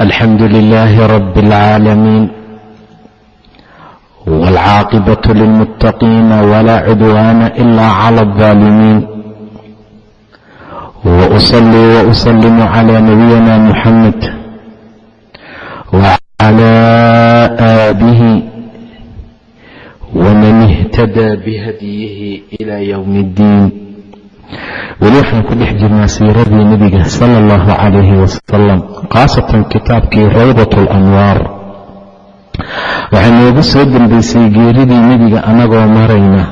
الحمد لله رب العالمين والعاقبة للمتقين ولا عدوان إلا على الظالمين وأصلي وأسلم على نبينا محمد وعلى آله ومن اهتدى بهديه إلى يوم الدين weli waxaan ku dhex jirnaa siiradii nebiga sala allahu calayhi wasalam khaasatan kitaabkii rawdat alanwaar waxaa noogu soo dambaysay geeridii nebiga annagoo marayna.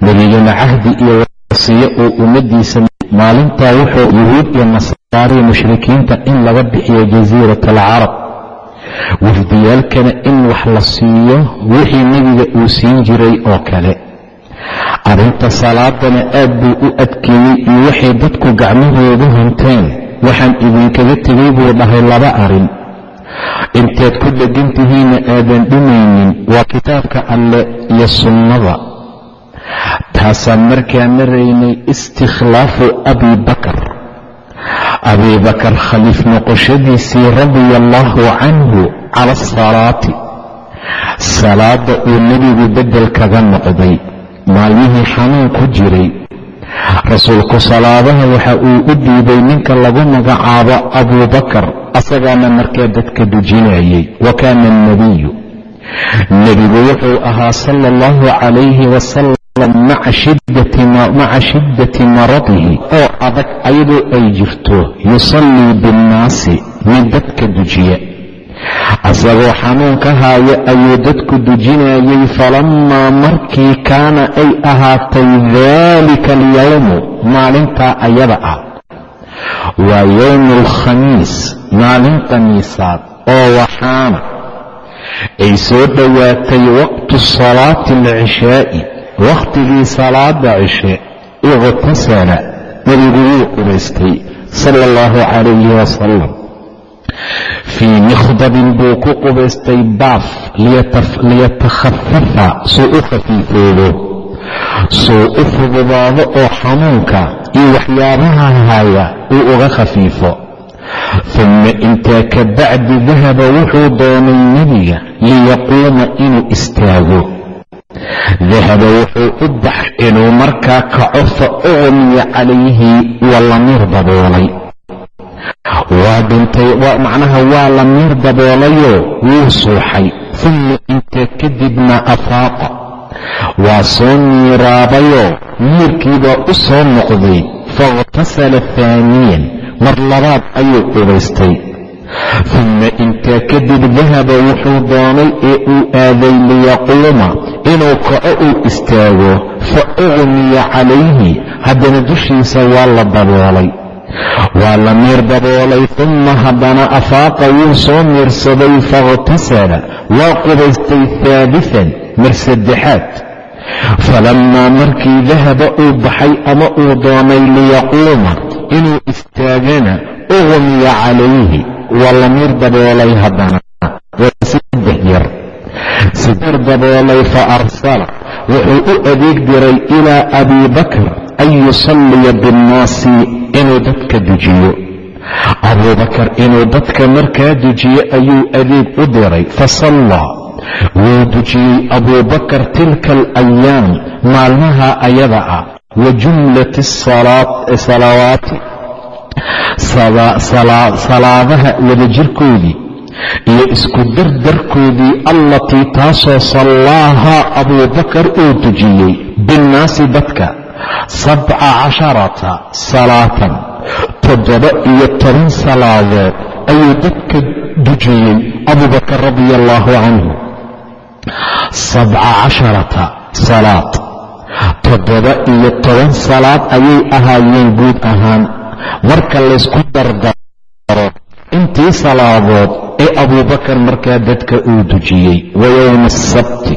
Nebigana cahdi iyo wasiyo uu ummaddiisa maalintaa wuxuu yuhuud iyo nasaariya mushrikiinta in laga bixiyo jasiirat alcarab wafdiyaalkana in wax la siiyo wixii nebiga uu siin jiray oo kale arrinta salaadana aad buu u adkeeyey iyo waxay dadku gacmahoodu hanteen waxaan idinkaga tegay buu dhahay laba arrin. Inteed ku dheggan tihiinna aadan dhimaynin. Waa kitaabka alle iyo sunnada. Taasaan markaa maraynay istikhlaafu abii bakar. Bakar khaliif noqoshadiisii radia allaahu canhu cala asalaati salaadda uu nebigu beddel kaga noqday maalmihii xanuun ku jiray. Rasuulku salaadaha waxa uu u dhiibay ninka lagu magacaabo abuubakar asagaana markaa dadka dujinayay wa kaana alnebiyu nebigu wuxuu ahaa sala allahu calayhi wasalam maca shiddati maradihi oo adag ayadoo ay jirto yusallii binnaasi mid dadka dujiya asagoo xanuun ka haaya ayuu dadku dujinayay falammaa markii kaana ay ahaatay daalika alyowmu maalintaa ayada ah. Waa yowmu alkhamiis maalin khamiisaad oo waxaana ay soo dhowaatay waqtu salaati alcishaa'i wakhtigii salaada cishe iqhtasala nebigu wuu qubaystay sala allahu calayhi wasalam fii mikhdabin buu ku qubaystay baaf liyatakhafafa suu u khafiifoodo suu u fududaado oo xanuunka iyo waxyaabaha haya uu uga khafiifo. Humma intaa ka bacdi dahaba wuxuu doonay nebiga liyaquuma inuu istaago. Dahaba wuxuu u bax inuu markaa kaco fa uqmiya calayhi waa la daboolay waa dhintay macnaha waa la miir daboolayoo wuu suuxay. Humma intaa kadibna afaaqa. Waa soo miiraabayoo miirkiibaa u soo noqday. Faاkhtasala haaniyan mar labaad ayuu qubaystay. Humma intaa kadib dahaba wuxuu doonay ee uu aaday liyaquuma inuu kaco uu istaago. Fa uqmiya calayhi haddana dushiisa waa la daboolay waa la miir daboolay humma haddana afaaqa wuu soo miirsaday faاkhtasala waa qubaystay haaliثan mar saddexaad. Falammaa markii dahaba uu baxay ama uu doonay liyaquuma inuu istaagana uqmiya calayhi. Waa la miir daboolay haddana. Waa saddex yar. Sideer daboolay fa arsala. Wuxuu u adeeg diray ilaa abii bakr an yusalliya binnaasi inuu dadka dujiyo. Abuubakar inuu dadka markaa dujiyo ayuu adeeg u diray. Fasallaa wuu dujiyey abuubakar tilka alayaam maalmaha ayada ah. Wa jumlati salawaati salaadaha wadajirkoodii iyo isku dardarkoodii allatii taasoo sallaahaa abuubakar uu dujiyey. Binnaasi dadka sabca casharata salaatan toddoba iyo toban salaadood ayuu dadka dujiyey abubakar radia allaahu canhu sabca casharata salaad toddoba iyo toban salaad ayay ahaayeen guud ahaan marka laysku dardaro intii salaadood ee abuubakar markaa dadka uu dujiyey wa yowma asabti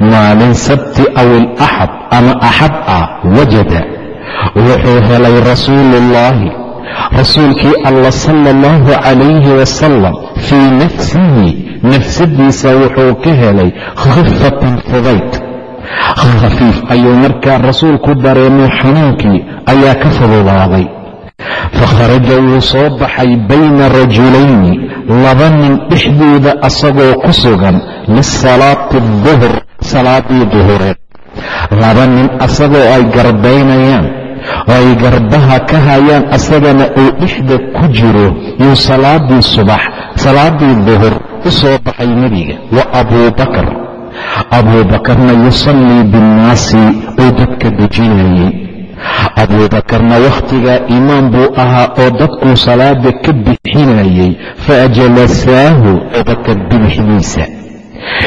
maalin sabti aw ilaxad ama axad ah wajada. Wuxuu helay rasuuluullaahi rasuulkii alla sala allahu calayhi wasalam fii nafsihi. Nafsadiisa wuxuu ka helay khifatan fudayd. Khafiif ayuu markaa rasuulku dareemay xanuunkii ayaa ka fududaaday. Fakharaja wuu soo baxay bayna rajulayni laba nin dhexdooda asagoo ku sugan lisalaati duhr salaadii duhureed laba nin asagoo ay garbaynayaan oo ay garbaha ka hayaan asagana uu dhexda ku jiro yuu salaadii subax salaadii duhur u soo baxay nebiga wa abuubakar abuubakarna yusallii binnaasi uu dadka dejinayey abuubakarna wakhtigaa imaam buu ahaa oo dadkuu salaada ka bixinayey fa ajalasaahu abubakar bidixdiisa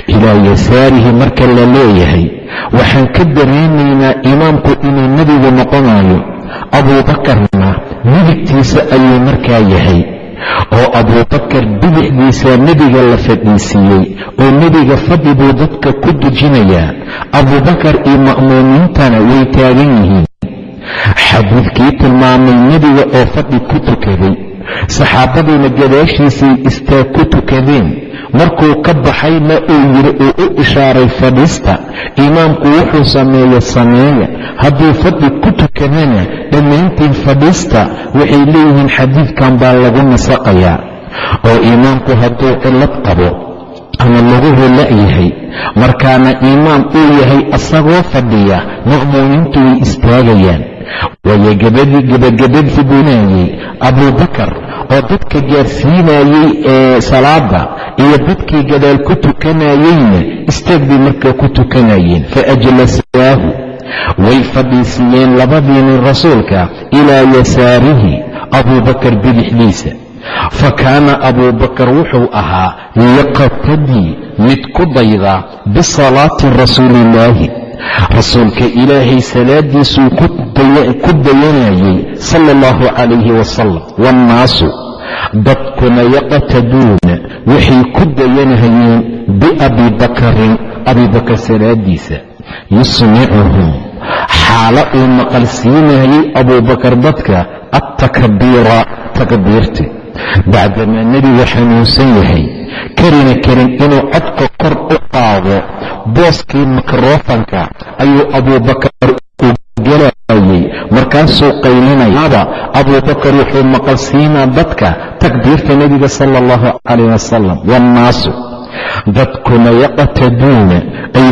ilaa yasaarihi marka la leeyahay waxaan ka dareemaynaa imaamku inuu nebigu noqonayo abuubakarna midigtiisa ayuu markaa yahay oo abuubakar bidixdiisa nebiga la fadhiisiiyey oo nebiga fadhi buu dadka ku dujinayaa. Abuubakar iyo ma'muumiintana way taagan yihiin. Xadiidkii tilmaamay nebiga oo fadhi ku tukaday saxaabadiina gadaashiisay istaag ku tukadeen markuu ka baxayna uu yidhi uu u ishaaray fadhiista. Imaamku wuxuu sameeye. Sameeya hadduu fadhi ku tukadana dhammaantiin fadhiista waxay leeyihiin xadiidkan baa lagu nasaqayaa. Oo imaamku hadduu cillad qabo ama laguhu la'yahay markaana imaam uu yahay asagoo fadhiya ma'muumiintu way istaagayaan. Waayo gebagabadii buunaayey abuubakar oo dadka gaarsiinayey ee salaada iyo dadkii gadaal ku tukanayeyna istaag bay markaa ku tukanayeen. Fa ajlasaahu way fadhiisiiyeen labadii nin rasuulka ilaa yasaarihi abuubakar bidixdiisa. Fa kaana abuubakar wuxuu ahaa yaqtadii mid ku dayda bisalaati rasuuliillaahi rasuulka ilaahay salaadiisuu ku dayanayey sala allahu calayhi wasalam waannaasu dadkuna yaqtaduuna waxay ku dayanahayeen biabi bakarin abibakar salaadiisa yusmicuhum. Xaalo uu maqalsiinayay abuubakar dadka attakbiira takbiirti. Bacdamaa nebigu xanuunsan yahay karina karin inuu codka kor u qaado booskii mikrofanka ayuu abuubakar u gelayay markaasuu qaylinayaba abuubakar wuxuu maqalsiinaa dadka takbiirta nebiga sala allahu calayh wasalam waannaasu dadkuna yaqtaduuna ay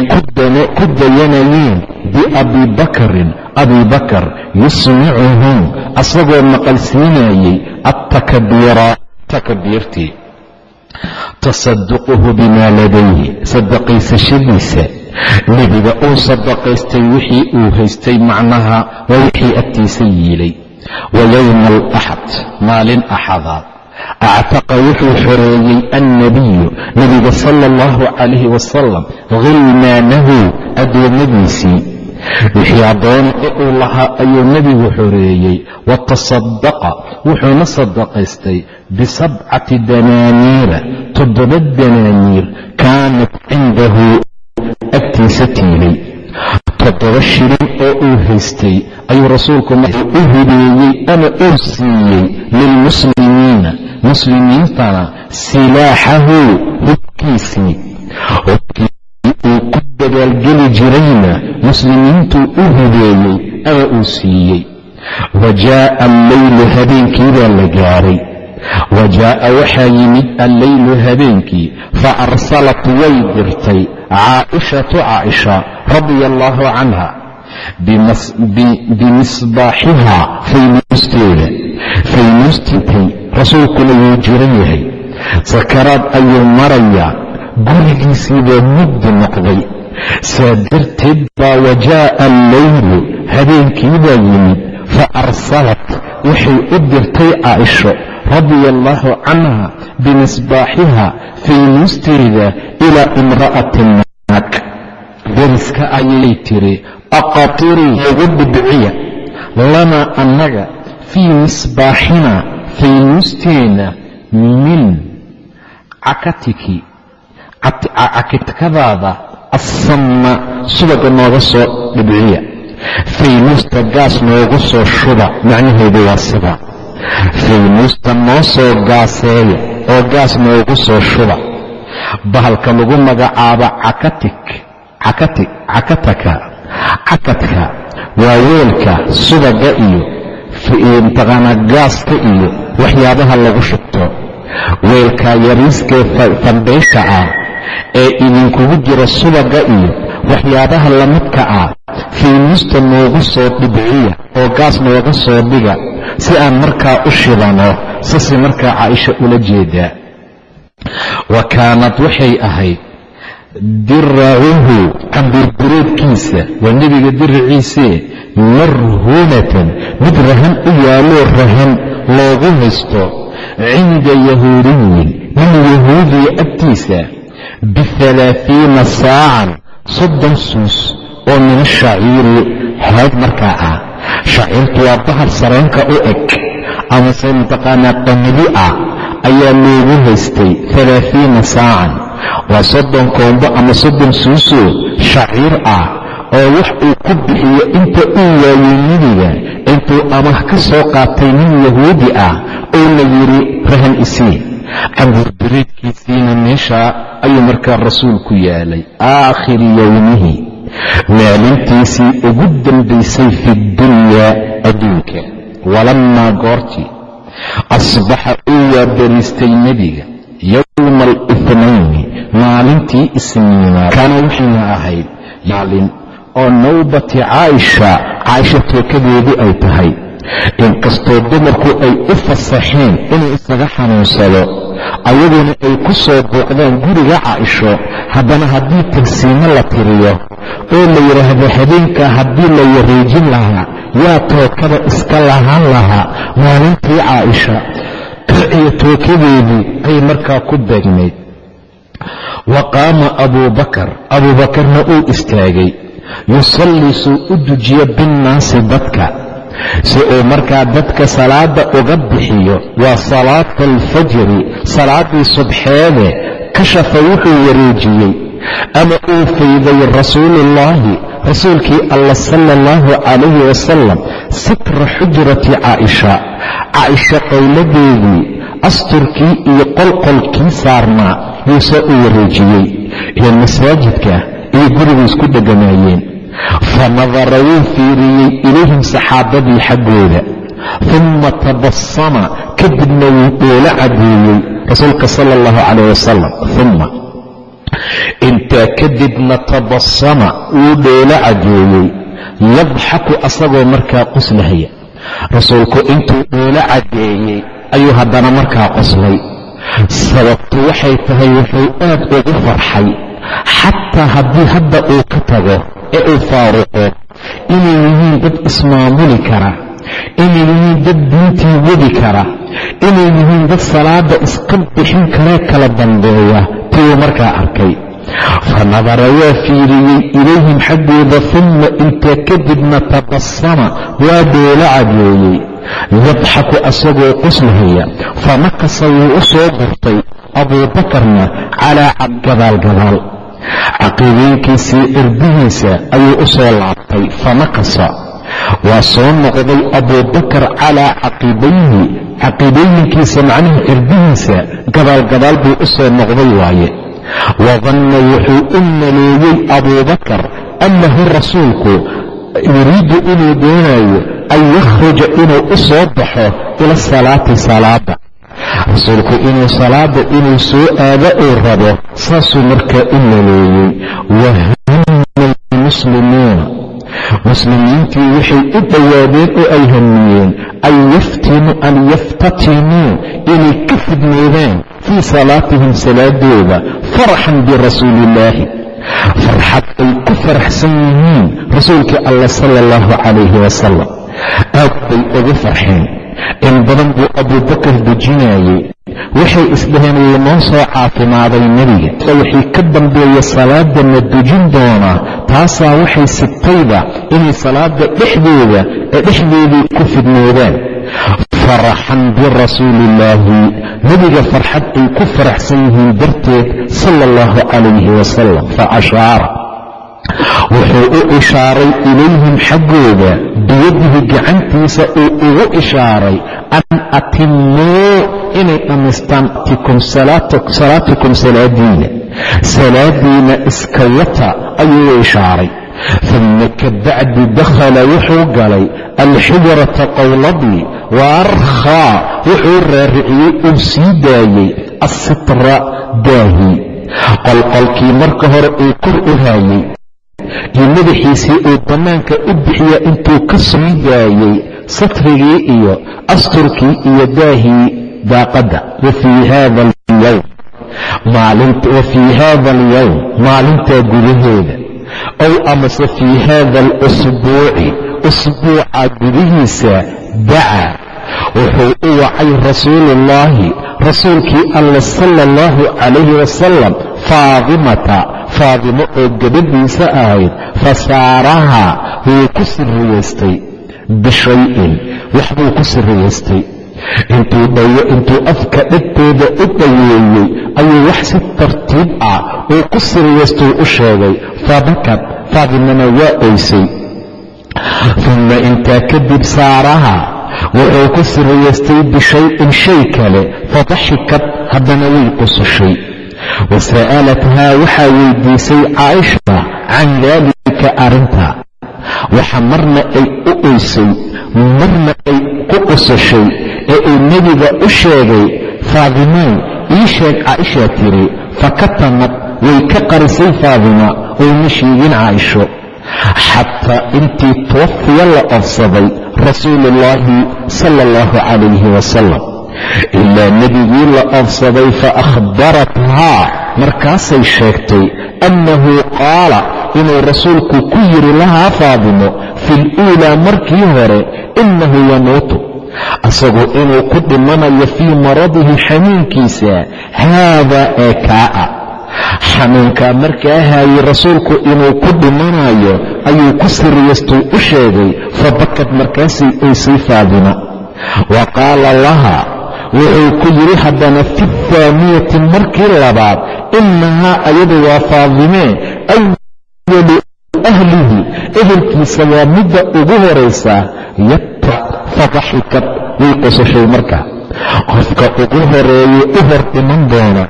ku dayanayeen biabi bakarin. Abi bakar yusmicuhum asagoo maqalsiinayey attakbiira takbiirtii tasaduquhu bimaa ladayhi. Sadaqaysashadiisa nebiga uu sadaqaystay wixii uu haystay macnaha waa wixii agtiisa yiilay. Wa yowma alaxad maalin axadaad. Actaqa wuxuu xoreeyey annabiyu nebiga sala allahu calayhi wasalam khilmaanahu addoommadiisii wixii addoona ee uu lahaa ayuu nebigu xoreeyey. Wa tasadaqa wuxuuna sadaqaystay bisabcati danaaniira toddoba danaaniir kaanat cindahu agtiisa tiilay. Toddoba shilin oo uu haystay ayuu rasuulku u hibeeyey ama uu siiyey lilmuslimiina muslimiintana silaaxahu hubkiisii. Hubkii uu ku dagaalgeli jirayna muslimiintuu u hibeeyey ama uu siiyey. Wa jaa'a alleylu habeenkiibaa la gaaray. Wa jaa'a waxaa yimid alleylu habeenkii fa arsalat way dirtay caa'ishatu caaisha radia allaahu canha bimisbaaxihaa faynuusteeda faynuustintay rasuulkuna wuu jiran yahay. Sakaraad ayuu marayaa gurigiisiibaa mugdi noqday saa darteed baa wajaa'a alleylu habeenkiibaa yimid fa arsalat waxay u dirtay caaisho radia allaahu canha bimisbaaxiha faynuusteeda ilaa imra'atin naag. Deriska ayay tiri aqatirii lagu dhibciya lanaa annaga fii misbaaxina faynuusteenna min cakatiki cakitkadaada assamna subaga nooga soo dhibciya faynuusta gaas noogu soo shuba macnaheedu waa sida faynuusta noo soo gaaseeya oo gaas noogu soo shuba bahalka lagu magacaabo cakatik cakatik cakataka cakadka waa weelka subaga iyo mtaqaanaa gaaska iyo waxyaabaha lagu shubto weelka yariiskee fambaysha ah ee idinkugu jira subaga iyo waxyaabaha lamidka ah faynuusta noogu soo dhibciya oo gaas nooga soo dhiga si aan markaa u shidano sasay markaa caaisha ula jeedaa wa kaanad waxay ahayd diracuhu camburbureedkiisa waa nebiga diraciisee marhuunatan mid rahan u yaaloo rahan loogu haysto cinda yahuudiyin nin yahuudiya agtiisa bihalaahiina saacan soddon suus oo min ashaciiri haad markaa ah shaciirtu waa bahar sareenka u eg amase mataqaanaa qamidi ah ayaa loogu haystay halaahiina saacan waa soddon koombo ama soddon suusoo shaciir ah oo wax uu ku bixiyo inta uu waayey nebiga intuu amah ka soo qaatay nin yahuudi ah la yidhi rahan isii camburbireedkiisiina meeshaa ayuu markaa rasuulku yaalay aakhiri yowmihi. Maalintiisii ugu dambaysay fi dunyaa adduunka. Walammaa goortii asbaxa uu waabariistay nebiga. Yowma alifnayni maalintii isniinaad kaana waxayna ahayd maalin oo nawbati caaisha caaisha tookadeedu ay tahay inkastoo dumarku ay u fasaxeen inuu isaga xanuunsado ayaguna ay ku soo booqdaan guriga caaisho haddana haddii tagsiimo la tiriyo oo la yidhaahdo habeenkaa haddii la wareejin lahaa yaa tookada iska lahaan lahaa maalintii caaisha iyo tookadeedii ay markaa ku beegnayd. Wa qaama abuu bakar abuu bakarna uu istaagay yusallii suu u dujiyo binnaasi dadka si uu markaa dadka salaada uga bixiyo waa salaata alfajri salaaddii subxeede kashafa wuxuu wareejiyey. Ama uu fayday rasuuluullaahi rasuulkii alla sala allahu calayhi wasalam sitra xujrati caaisha. Caaisha qowladeedii asturkii iyo qolqolkii saarnaa yuuse u wareejiyey. Iyo masaajidka iyo gurigu isku dheganaayeen fa nadara wuu fiiriyey ilayhim saxaabadii xaggooda uma tabasama kadibna wuu dhoola cadeeyey rasuulka sala allahu calayh wasalam uma intaa kadibna tabasama wuu dhoola cadeeyey yadxaku asagoo markaa qoslahaya rasuulku intuu dhoola cadeeyey ayuu haddana markaa qoslay sababtu waxay tahay wuxuu aad ugu farxay xataa haddii hadda uu ka tago ee uu faaruqo inay yihiin dad ismaamuli kara. Inay yihiin dad diintii wadi kara. Inay yihiin dad salaada iska bixin karee kala dambeeya. Tiuu markaa arkay. Fa nadara waa fiiriyey ilayhim xaggooda uma intaa kadibna tabasama waa dhoola cadeeyey yadxaku asagoo qoslahaya famakasa wuu u soo gurtay abuubakarna calaa cad gadaalgadaal caqiidooyinkiisii cirbihiisa ayuu u soo laabtay famakasa waa soo noqday abuubakar calaa caqibayhi caqiidooyinkiisa macnaha cirbihiisa gadaalgadaal buu u soo noqday waaye. Wadanna wuxuu u maleeyey abuubakar annahu rasuulku yuriidu inuu doonayo an yakhruja inuu u soo baxo ila salaati salaada rasuulku inuu salaada inuu soo aado uu rabo saasuu markaa u maleeyey. Wahama lmuslimiina muslimiintii waxay u dhowaadeen oo ay hamiyeen. An yaftatinuu inay ka fidnoodaan fii salaatihim salaadooda faraxan birasuuliillaahi farxad ay ku faraxsan yihiin rasuulkii allah sala allahu calayhi wasalam aad bay ugu farxeen in badan buu abuubakar dejinayey waxay isdhaheen wuu soo caafimaaday nebiga. Wixii ka dambeeya salaada ma dejin doonaa taasaa waxay sigtayba inay salaada dhexdeeda ee dhexdeedii ku fidnoodaan. Faraxan birasuuli illaahi nebiga farxad ay ku faraxsan yihiin darteed sala allahu calayhi wasalam fa ashaara wuxuu u ishaaray ilayhim xaggooda biyadihi gacantiisa uu ugu ishaaray an atimuu inay dhammaystaan salaatikum salaadiina. Salaadiina iska wata ayuu u ishaaray. Uma kabacdi dakhala wuxuu galay alxijrata qowladii wa arkhaa wuxuu raariciyey uu sii daayey assitra daahi. Qolqolkii marka hore uu kor u haayey iyo madaxiisii uu bannaanka u bixiya intuu ka sii daayey satrigii iyo asturkii iyo daahii daaqadda. Wa fii haada alyowm maalintaa gudaheeda. Ow amase fii haada alusbuuci. Usbuuca gudihiisa dacaa wuxuu u wacay rasuuluullaahi rasuulkii alla sala allahu calayhi wasalam faadimata faadimo oo gabadhiisa ahayd fasaaraha wuu ku sirriyaystay bishayin waxbuu ku sirriyaystay intuu afka dhegtooda u dhoweeyey ayuu wax si tartiib ah uu ku sirriyaystuu u sheegay fabakad faadimana waa oysay uma intaa kadib saaraha wuxuu ku sirriyaystay bishayin shay kale fadaxikad haddana way qusushay wasa'alathaa waxaa weydiisay caaisha can daalika arrinta waxa marna ay u oysay marna ay ku qusashay ee uu nebiga u sheegay. Faadimaan ii sheeg caaishaa tiri fakatamad way ka qarisay faadima oyna sheegin caaisho. Xataa intii tuwafiya la ofsaday rasuuluullaahi sala allahu calayhi wasalam ilaa nebigii la ofsaday fa akhbarathaa. Markaasay sheegtay annahu qaala inuu rasuulku ku yidhi lahaa faadimo fi luulaa markii hore innahu yamuutu. Asagoo inuu ku dhimanayo fii maradihi xanuunkiisa haadaa ee kaa'a xanuunkaa markaa haayey rasuulku inuu ku dhimanayo ayuu ku siriyastuu u sheegay fabakad markaasay oysay faadima wa qaala laha wuxuu ku yidhi haddana fi thaaniyati markii labaad inahaa ayadu waa faadimee awalu ahlihi ehelkiisa waa midda ugu horaysa yabta fadaxikad way qosashay marka. Qofka ugu horeeye u hor dhiman doona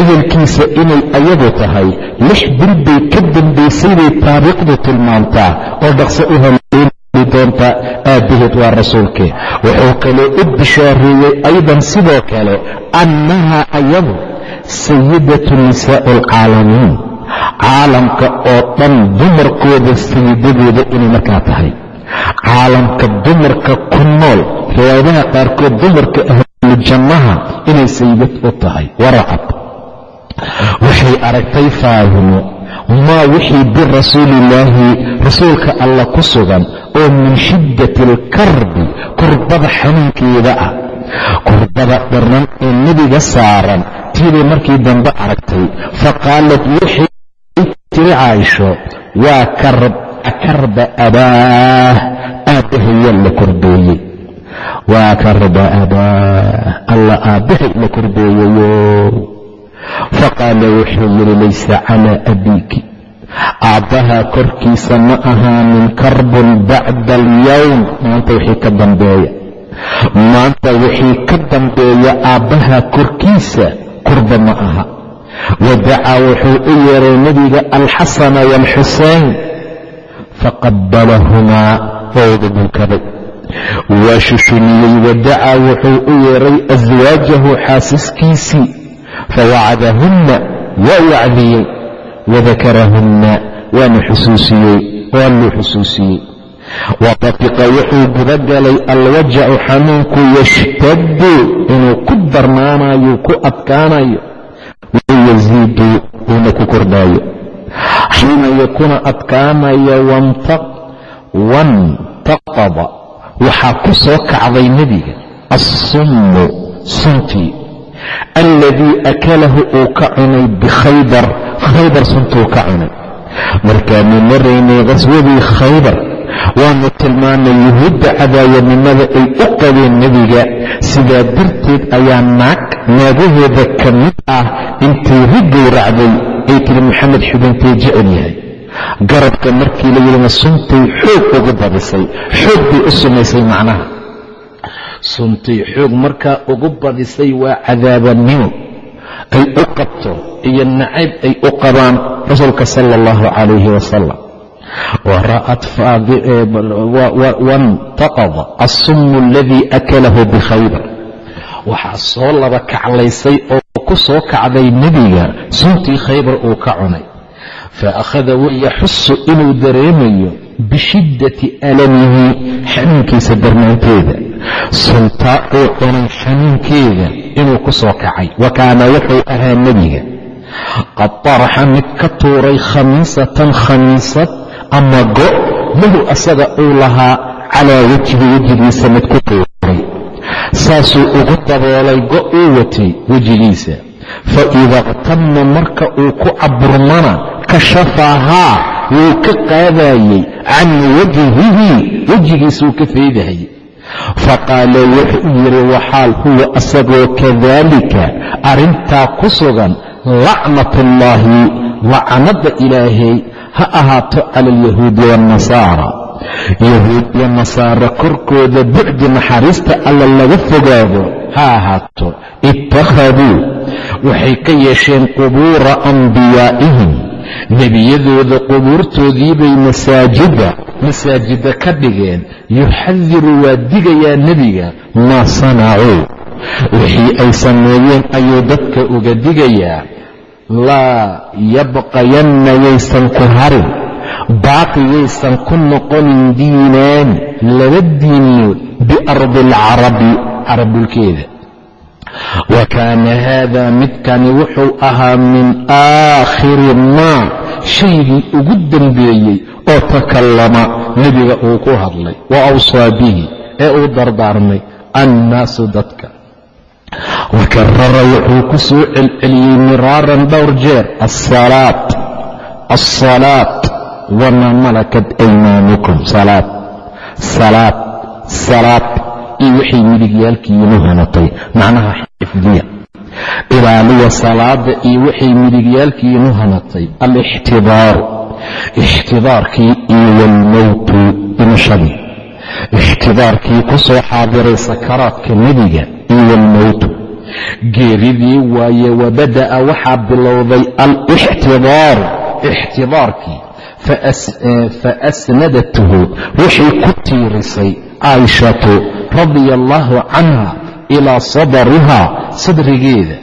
ehelkiisa inay ayadu tahay lix bil bay ka dambaysay bay taariikhdu tilmaamtaa oo dhaqso u haleeli doonta aabbaheed waa rasuulkee wuxuu kaloo u bishaareeyey aydan sidoo kale annaha ayadu sayidatu nisaa'i alcaalamiin caalamka oo dhan dumarkooda sayidadooda inay markaa tahay. Caalamka dumarka ku nool riwaayadaha qaarkood dumarka ahlu jannaha inay sayidad u tahay. Waracad waxay aragtay faadimo maa wixii birasuulillaahi rasuulka alla ku sugan oo min shiddati alkarbi kurbada xanuunkeeda ah. Kurbada dharnan ee nebiga saaran tiibay markii dambe aragtay faqaalat waxay tiri caaisho waa karba abaah aabbahayaa la korbeeyey waa karba abaah alla aabbahay la korbeeyayo faqaala wuxuu yidhi laysa calaa abiiki aabbaha korkiisa ma ahaanin karbun bacda alyowm maanta wixii ka dambeeya maanta wixii ka dambeeya aabbaha korkiisa kurba ma aha wadacaa wuxuu u yeeray nebiga alxasana waalxuseyn faqabalahumaa wooda bunkaday waa shushuniyey wadacaa wuxuu u yeeray aswaajahu xaasiskiisii fawacadahunna waa wacdiyey wadakarahunna waana xusuusiyey waa luu xusuusiyey watafiqa wuxuu gudagalay alwajacu xanuunku yashtaddu inuu ku darnaanayo ku adkaanayo wayasiidu uuna ku kordhaayo xanayo kuna adkaanayo wantaqada waxaa ku soo kacday nebiga assummu suntii alladii akalahu uu ka cunay bikhaybar khaybar suntuu ka cunay markaanu maraynay qaswadii khaybar waanu tilmaanay yuhuudda cadaawanimada ay u qabeen nebiga sidaa darteed ayaa naag naagaheeda ka mid ah intay ri gowracday ay tiri maxamed xubintay jecel yahay garabka markii la yidhina suntay xoog ugu badisay xoog bay u sumaysay macnaha suntay xoog markaa ugu badisay waa cadaabanimo. Ay u qabto iyo nacayb ay u qabaan rasuulka sala allahu calayhi wasalam wara'at wantaqada assumu aladii akalahu bikhaybar waxaa soo laba kaclaysay oo ku soo kacday nebiga. Suntii khaybar uu ka cunay fa akhada wa yaxusu inuu dareemayo bishiddati alamihi xanuunkiisa darnaanteeda suntaa uu cunay xanuunkeeda inuu ku soo kacay wa kaana wuxuu ahaa nebiga qad taraxa mid ka tuuray khamiisatan khamiisad ama go' lahu asaga uu lahaa calaa wejhi wejigiisa mid ku tuuray saasuu ugu daboolay go' uu watay wejigiisa fa ida qtama marka uu ku caburmana kashafahaa wuu ka qaadayey can wajhihi wejigiisuu ka feydahayay faqaala wuxuu yidhi waxaal huwa asagoo kadaalika arrintaa ku sugan lacnatullaahi lacnadda ilaahay ha ahaato cala alyahuudi waannasaara yahuud iyo nasaara korkooda bucdi naxariista alla laga fogaado ha ahaato ittakhaduu waxay ka yeesheen qubuura ambiyaa'ihim nebiyadooda qubuurtoodiibay masaajida masaajida ka dhigeen yuxadiru waa digayaa nebiga maa sanacuu wixii ay sameeyeen ayuu dadka uga digayaa laa yabqayanna yaysan ku harin baaqi yaysan ku noqonin diinaani laba diinood biardi alcarabi carab dhulkeeda wa kaana haada midkani wuxuu ahaa min aakhiri maa shaygii ugu dambeeyey oo takallama nebiga uu ku hadlay wa awsaa bihi ee uu dardaarmay annaasu dadka wa karara wuxuu ku soo celceliyey miraaran dhowr jeer asalaat wamaa malakat aymaanukum salaad salaad salaad iyo waxay midigyaalkiinu hanatay macnaha xifdiya ilaaliya salaada iyo waxay midigyaalkiinu hanatay alixtidaaru ixtidaarkii iyo walmowtu dhimashadii ixtidaarkii ku xaadiray sakaraadka nebiga iyo walmowtu geeridii waaye wabada'a waxaa bilowday alixtidaaru ixtidaarkii fa asnadathu waxay ku tiirisay caaishatu radia allaahu canha ilaa sadrihaa sadrigeeda.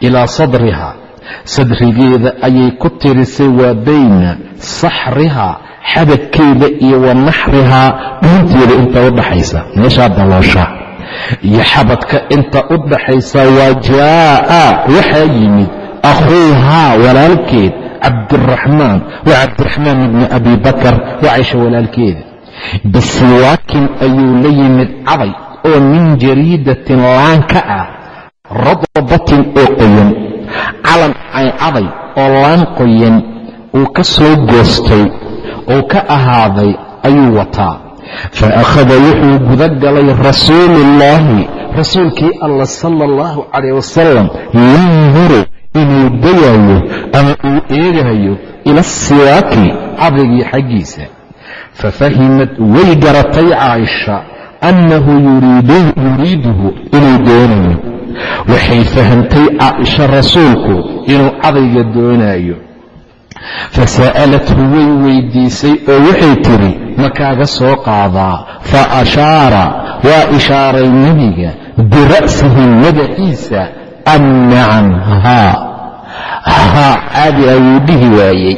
Ilaa sadrihaa sadrigeeda ayay ku tirisay waa bayna saxrihaa xabadkeeda iyo wa naxrihaa dhuunteeda inta u dhaxaysa meeshaa daloosha iyo xabadka inta u dhaxaysa waa jaa'a waxaa yimid akhuuhaa walaalkeed cabdiraxmaan waa cabdiraxmaan ibni abi bakar waa caysha walaalkeeda bisiwaakin ayuu la yimid caday oo min jariidatin laan ka ah radabatin oo qoyan calan ay caday oo laan qoyan uu ka soo goostay oo ka ahaaday ayuu wataa fa akhada wuxuu guda galay rasuuluullaahi rasuulkii allah sala allahu calayh wasalam yanduru inuu dayayo ama uu eegayo ila asiwaaki cadaygii xaggiisa fafahimad way garatay caaisha annahu yuriiduhu inuu doonayo waxay fahamtay caaisha rasuulku inuu cadayga doonayo fasa'alathu way weydiisay oo waxay tidhi ma kaaga soo qaadaa fa ashaara waa ishaaray nebiga bira'sihi madaxiisa an nacan haa haa caadi ayuu dhihi waayey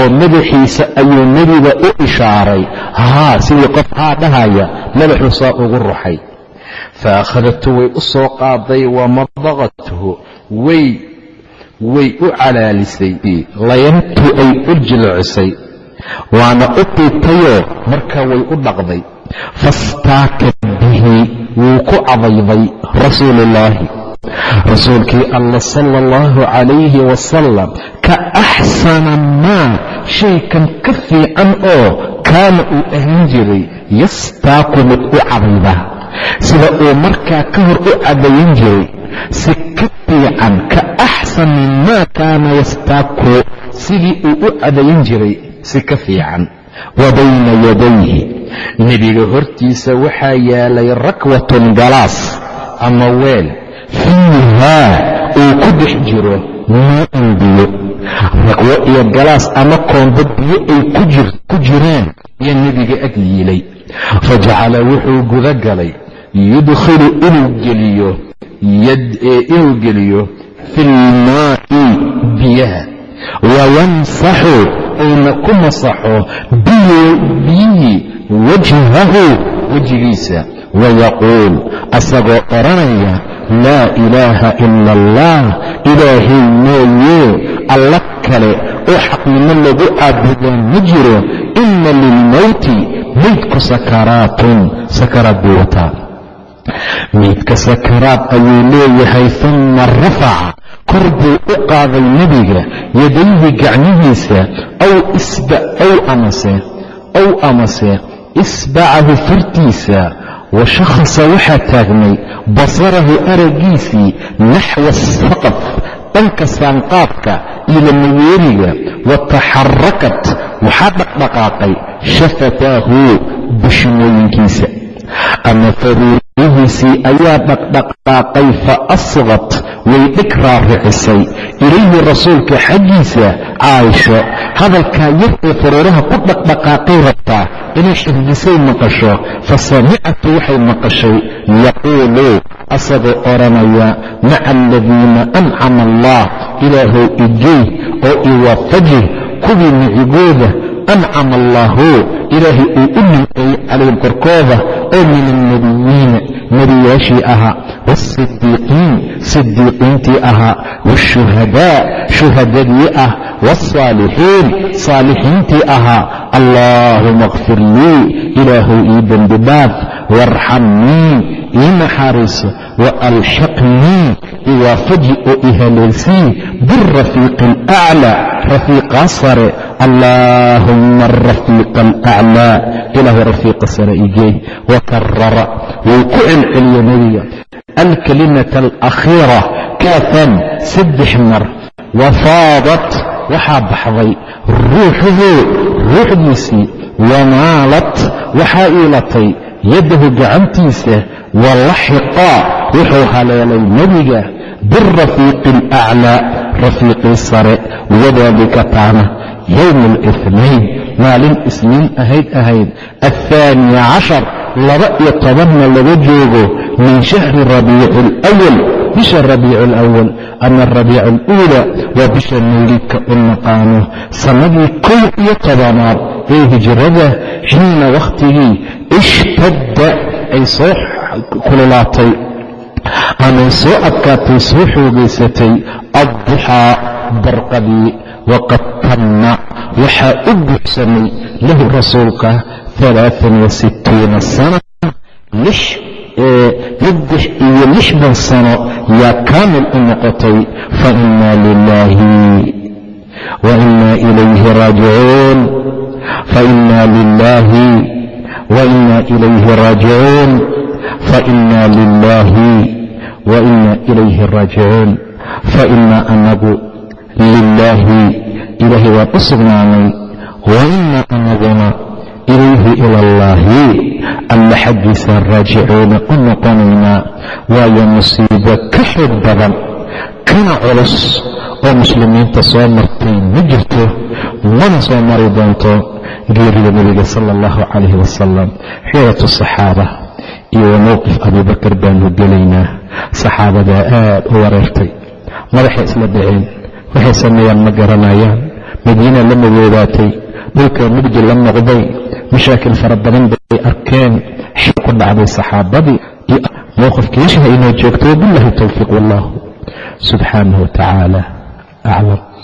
oo madaxiisa ayuu nebiga u ishaaray haa sidii qof haa dhahaya madaxuu saa ugu ruxay. Fa akhadatu way u soo qaaday wa madaqathu way way u calaalisay layantu ay u jilcisay waana u tiitayoo markaa way u dhaqday. Fastaakat bihi wuu ku cadayday rasuuluullaahi rasuulkii alla sala allahu calayhi wasalam ka axsana maa shaykan ka fiican oo kaana uu ahaan jiray yastaaku mid u cadayda sida uu markaa ka hor u cadayin jiray si ka fiican ka axsani maa kaana yastaaku sidii uu u cadayin jiray si ka fiican. Wa bayna yadayhi. Nebiga hortiisa waxaa yaalay rakwatun galaas ama weel fiihaa uu ku dhex jiro maa'an biyo raqwo iyo galaas ama koombo biyo ay ku jiraan iyo nebiga ag yiilay. Fajacala wuxuu guda galay yudkhilu inuu geliyo inuu geliyo fi lmaa'i biyaha. Wayamsaxu uuna ku masaxo biyihii wajhahu wejigiisa wayaquul asagoo odhanaya laa ilaaha ila allah ilaahay mooye alla kale oo xaqnimo lagu caabudaa ma jiro ina lilmowti maydku sakaraatun sakaraad buu wataa maydka sakaraad ayuu leeyahay uma rafaca kor buu u qaaday nebiga yadayhi gacmihiisa aw amase isbacahu fartiisa wa shakhasa waxaa taagnay basarahu araggiisii naxwa asaqaf dhanka saanqaadka iyo lamayeeriga wa taxarakat waxaa dhaqdhaqaaqay shafataahu bishimooyinkiisa ama faruurihiisii ayaa dhaqdhaqaaqay fa asqat way dhig raaricisay ilayhi rasuulka xaggiisa caaisho hadalkaa yar ee faruuraha ku dhaqdhaqaaqay rabtaa inay xifdisay maqasho fa samicatu waxay maqashay yaquulu asagoo odhanaya maca aladiina ancama allah ilaahow igey oo iwaafaji kuwii micigooda ancama allaahu ilaahay uu u nimceeyey calayhim korkooda oo min alnebiyiina nebiyaashii ahaa waasidiiqiin sidiiqiintii ahaa waashuhadaa shuhadadii ah waaalsaalixiin saalixiintii ahaa allaahuma kfir lii ilaahow ii dembi dhaaf waarxamnii ii naxariiso waalxiqnii iwaafaji oo i haleelsii birafiiqi alaclaa rafiiqaa sare allaahumma arafiiqa alaclaa ilaahu rafiiqa sare igey wakarara wuu ku celceliye nebiga alkalimata alakhiira kaafan saddex mar wafaadat waxaa baxday ruuxuhu ruuxdiisii wamaalat waxaa iilatay yaddahu gacantiisa walaxiqaa wuxuu haleelay nebiga birafiiqi alaclaa rafiiqii sare wadaalika taana yowma alithnayn maalin isniin ahayd ahayd athaaniya cashar laba iyo tobanna laga joogo min shahri rabiici alawal bisha rabiici alawal ama rabiici aluula waa bisha mawliidka u naqaano sannadii kow iyo tobanaad ee hijrada xiina wakhtigii ishtadda ay soo kululaatay amay soo adkaatay soo xoogaysatay adduxaa barqadii waqad tanna waxaa u buuxsamay lahu rasuulka wasittuuna sana saddex iyo lixdan sano yaa kaamil u noqotay fa inaa lilaahi wa inaa ilayhi raajicuun fa inaa lilaahi wa inaa ilayhi raajicuun fa inaa lilaahi wa inaa ilayhi raajicuun fa inaa anagu lilaahi ilaahay waan u sugnaanay wa inaa anaguna ilayhi ila allaahi alla xaggiisa raajicuuna u noqonaynaa waayo musiibo ka xoog badan kana culus oo muslimiinta soo martay ma jirto mana soo mari doonto geerida nebiga sala allahu calayhi wasalam xiiratu saxaaba iyo wa mowqif abuubakar baanu gelaynaa. Saxaabadaa aad u wareertay. Madaxay isla dhaceen waxay sameeyaan ma garanayaan? Madiina la madoobaatay dhulka mugdi la noqday? Mashaakil fara badan bay arkeen. Xil ku dhacday saxaabadii iyo mowqifkiishaha inoo joogto. Wabillahi towfiiq wallahu. Subxaanahu wa tacaala aclam